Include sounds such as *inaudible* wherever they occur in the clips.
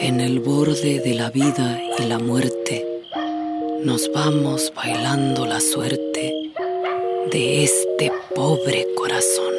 En el borde de la vida y la muerte, nos vamos bailando la suerte de este pobre corazón.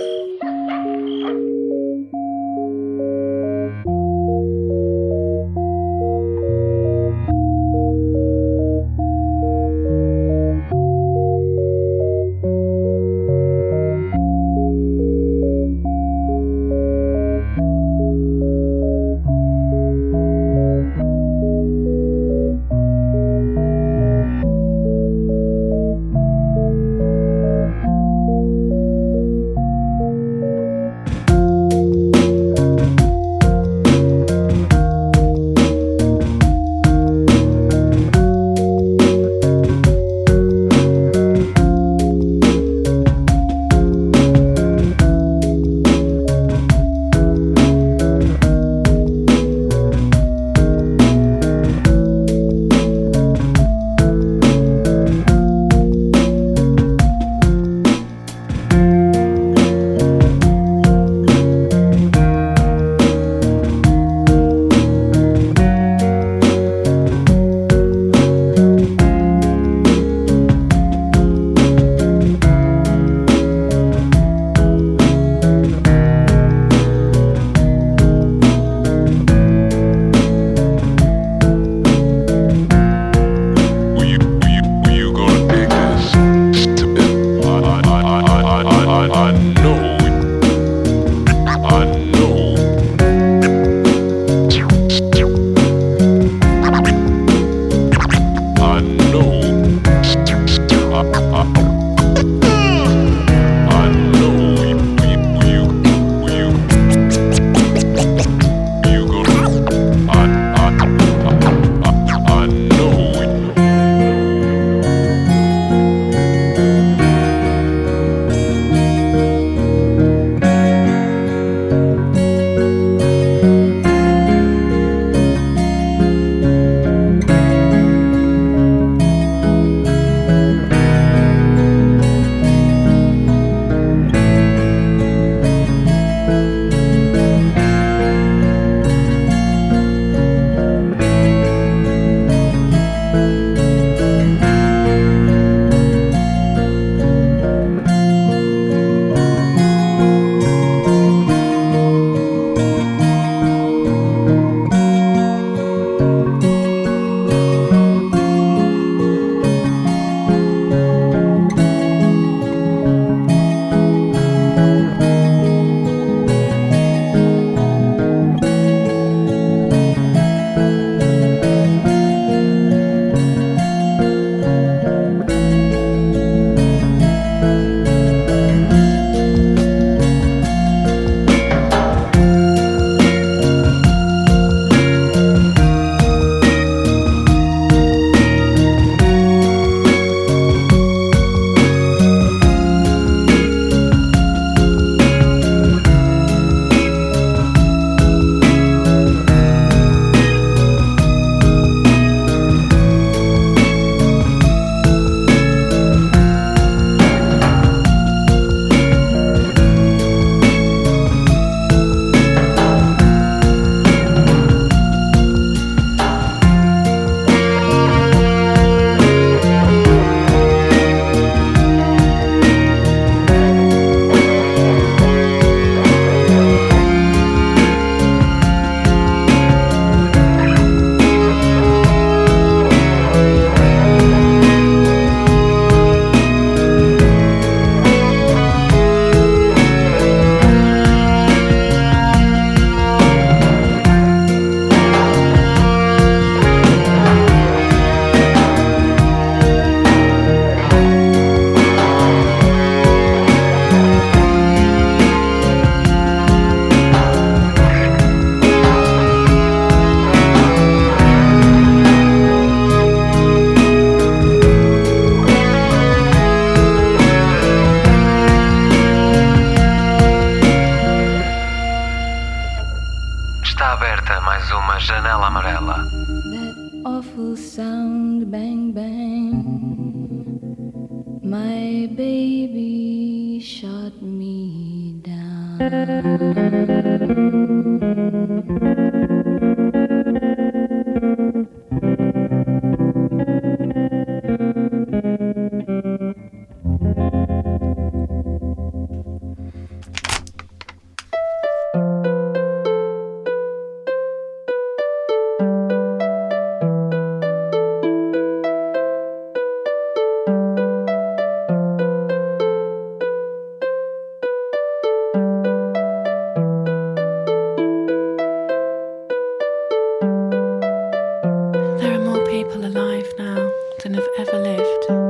than have ever lived.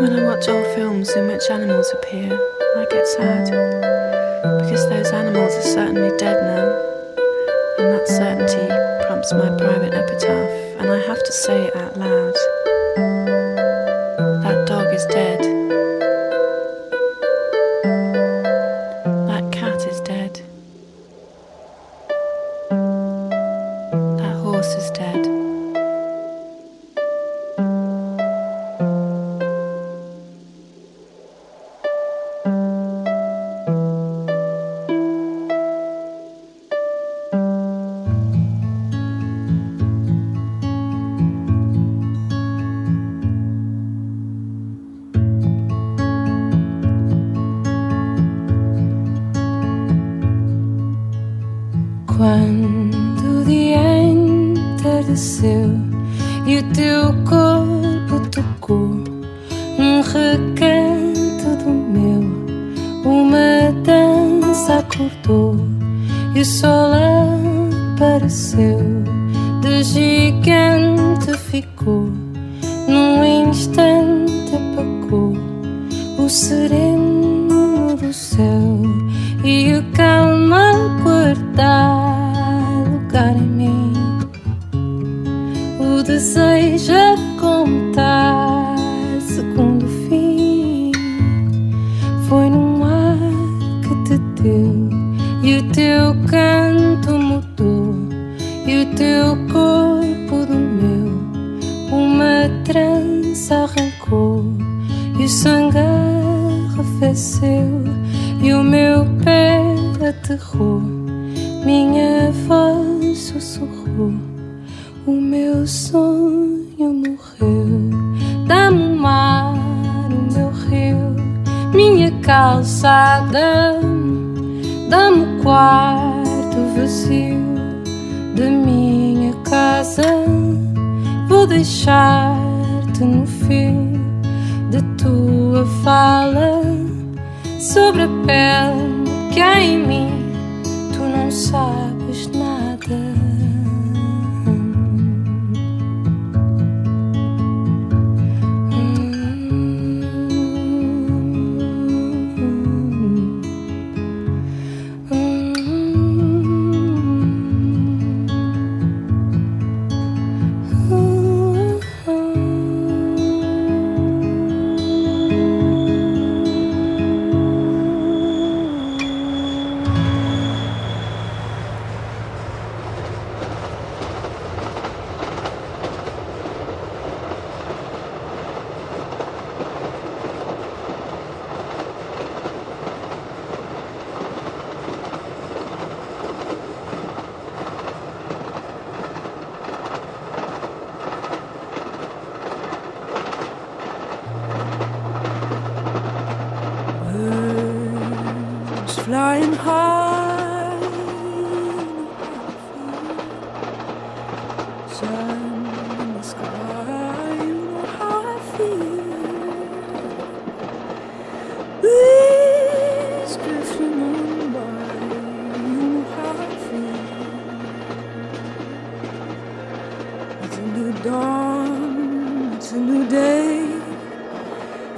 When I watch old films in which animals appear, I get sad. Because those animals are certainly dead now. And that certainty prompts my private epitaph, and I have to say it out loud. minha voz sussurrou, o meu sonho morreu. Dá-me o mar, o meu rio, minha calçada, dá-me o quarto vazio da minha casa. Vou deixar-te no fio da tua fala sobre a pele que há em mim não sabe.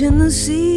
in the sea.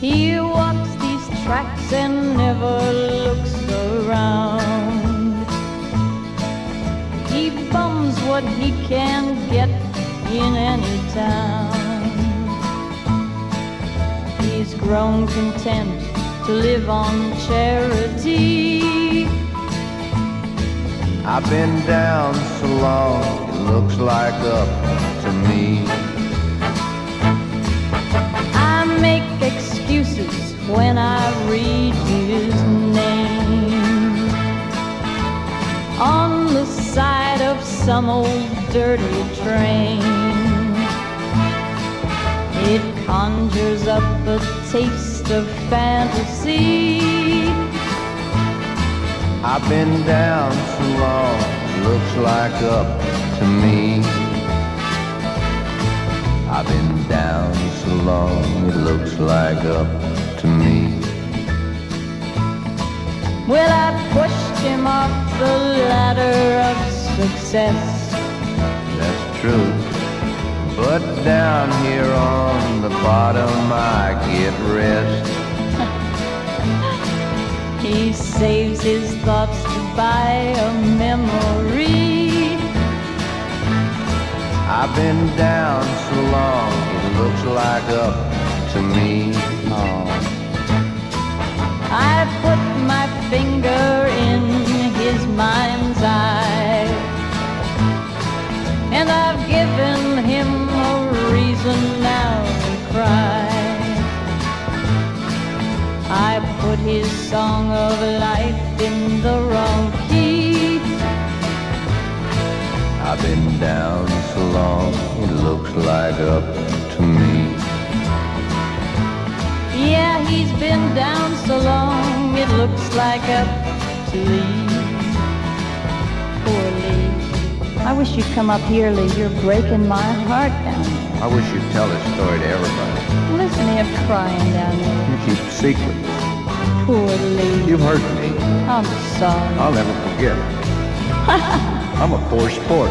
He walks these tracks and never looks around. He bums what he can get in any town. He's grown content to live on charity. I've been down so long, it looks like up to me. when I read his name. On the side of some old dirty train, it conjures up a taste of fantasy. I've been down too long, looks like up to me. I've been down so long, it looks like up Well, I pushed him off the ladder of success. That's true. But down here on the bottom, I get rest. *laughs* He saves his thoughts to buy a memory. I've been down so long, it looks like up to me. Oh. Song of life in the wrong key. I've been down so long, it looks like up to me. Yeah, he's been down so long, it looks like up to Lee. Poor Lee. I wish you'd come up here, Lee. You're breaking my heart down there. I wish you'd tell this story to everybody. Listen to him crying down there. You keep it secret. Poor Lee. You've hurt me. I'm sorry. I'll never forget. *laughs* I'm a poor sport.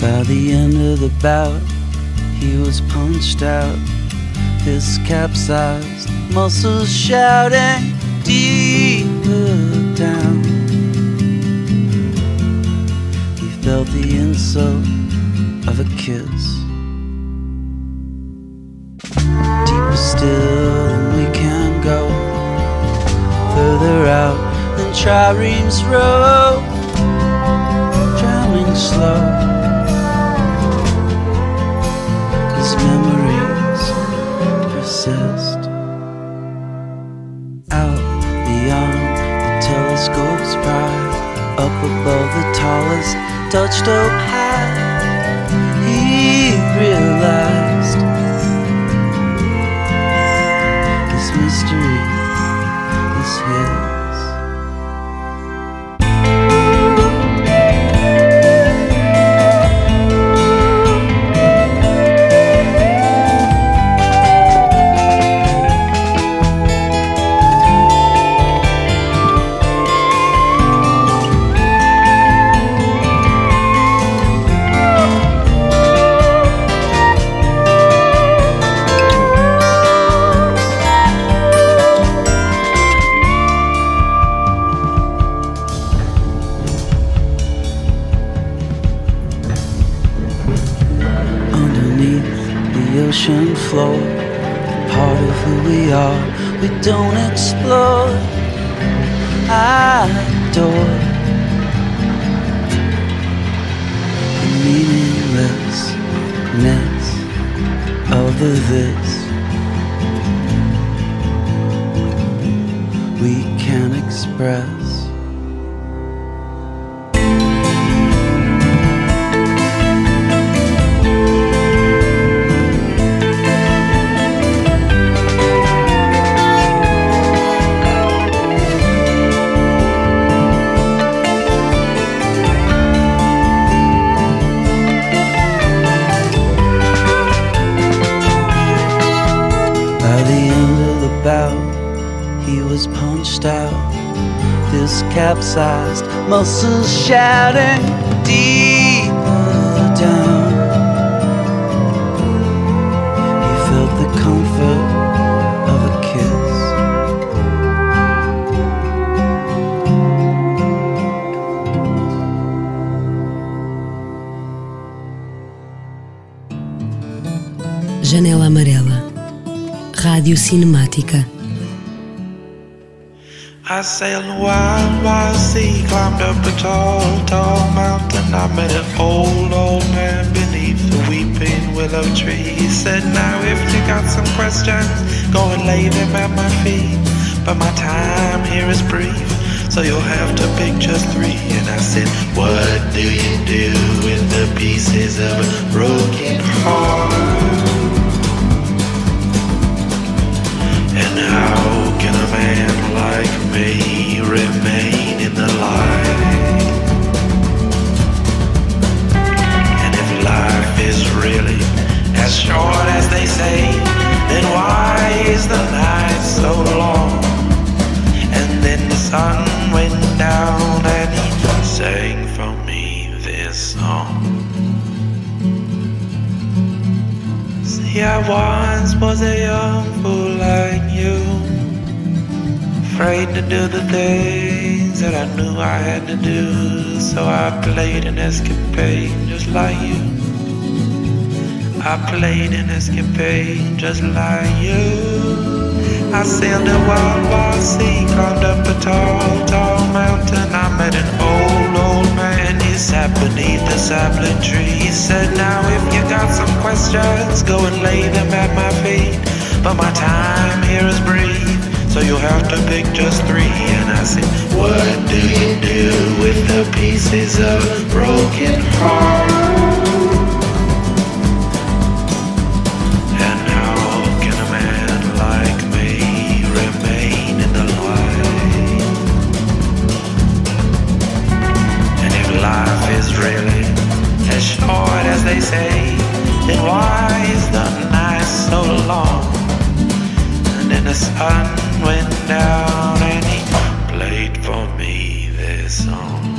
By the end of the bout, he was punched out. His capsized muscles shouting deeper down. He felt the insult of a kiss. Deeper still than we can go. Further out than triremes row. Drowning slow. Above the tallest touched oak sea, climbed up a tall, tall mountain. I met an old, old man beneath the weeping willow. tree. He said, Now if you got some questions, go and lay them at my feet. But my time here is brief, so you'll have to pick just three. And I said, What do you do with the pieces of a broken heart? And how can a man like me remain the light? And if life is really as short as they say, then why is the night so long? And then the sun went down and he sang for me this song. See, I once was a young fool like you, afraid to do the things that I knew I had to do. So I played an escapade just like you. I played an escapade just like you. I sailed a wild, wild sea, climbed up a tall, tall mountain. I met an old, old man. He sat beneath a sapling tree. He said, Now if you got some questions, go and lay them at my feet. But my time here is brief, so you'll have to pick just three. And I said, What do you do with the pieces of a broken heart? And how can a man like me remain in the light? And if life is really as short as they say, then why is the night so long? And then the sun went down and he played for me this song.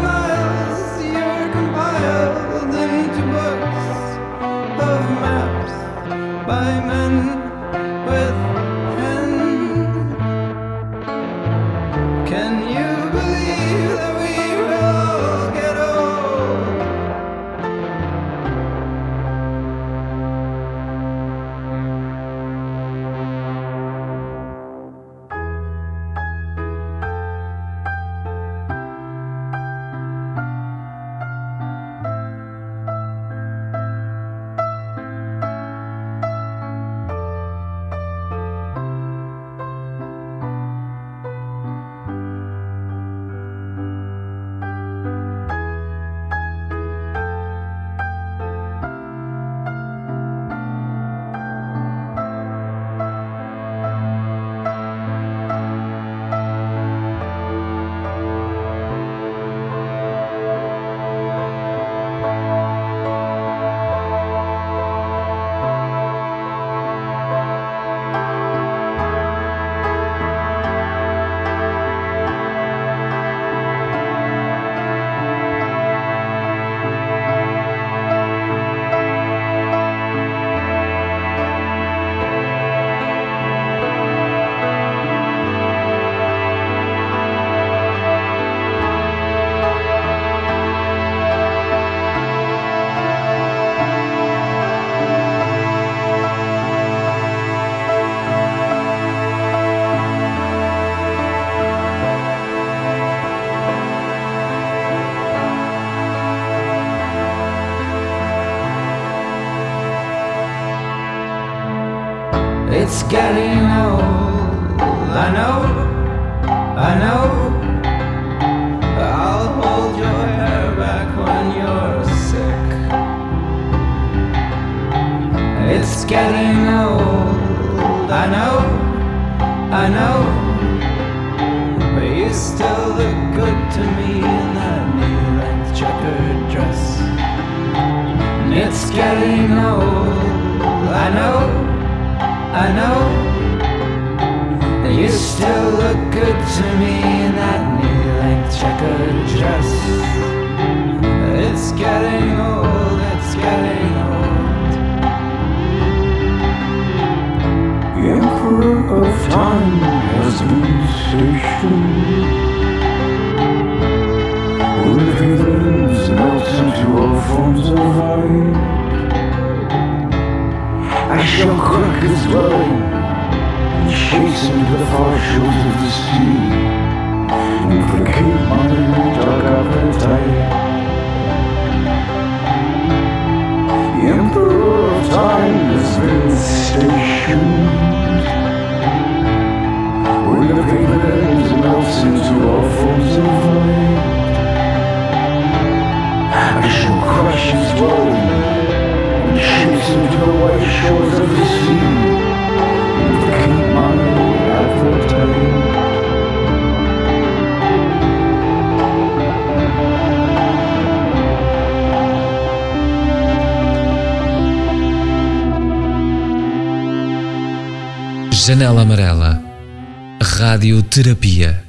Miles, getting old. I know, I know. I'll hold your hair back when you're sick. It's getting old. I know, I know. But you still look good to me in that knee-length checkered dress. It's getting old. I know. I know that you still look good to me in that knee-length checkered dress. It's getting old, it's getting old. The Emperor of Time has been stationed. When the feelings melt into all forms of light. I shall crack his dwelling and chase him to the far shores of the sea and placate my dark appetite. The Emperor of Time has been stationed where the paper ends melts into all forms of light. I shall crush his dwelling and chase him to the white shores of the sea and placate my appetite. Janela Amarela. Radioterapia.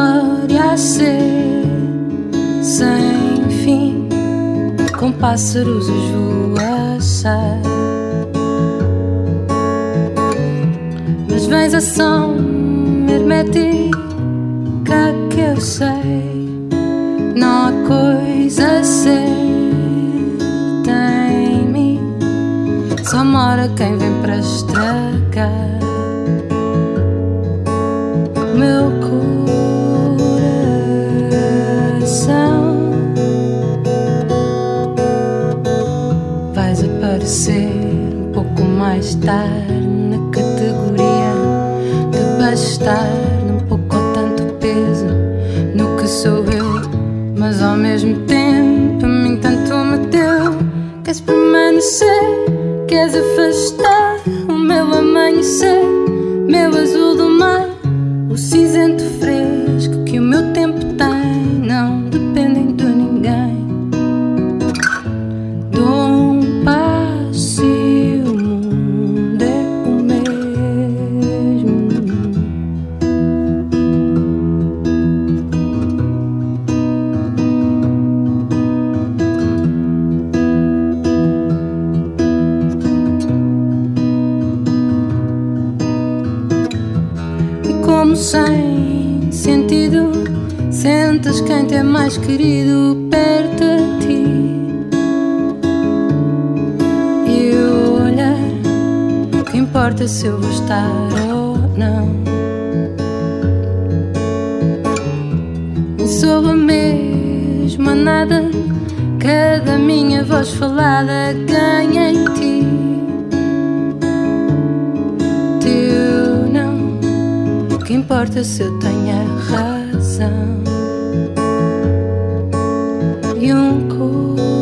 glória a ser sem fim, com pássaros a esvoaçar. Mas vens a som hermética que eu sei, não há coisa certa em mim, só mora quem vem para estragar meu мечтать. importa se eu tenha razão. E um coração.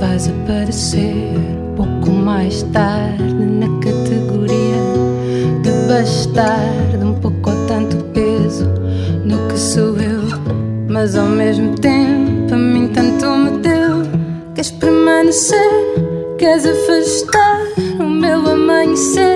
Vais aparecer pouco mais tarde na categoria de bastar. queres afastar o meu amanhecer.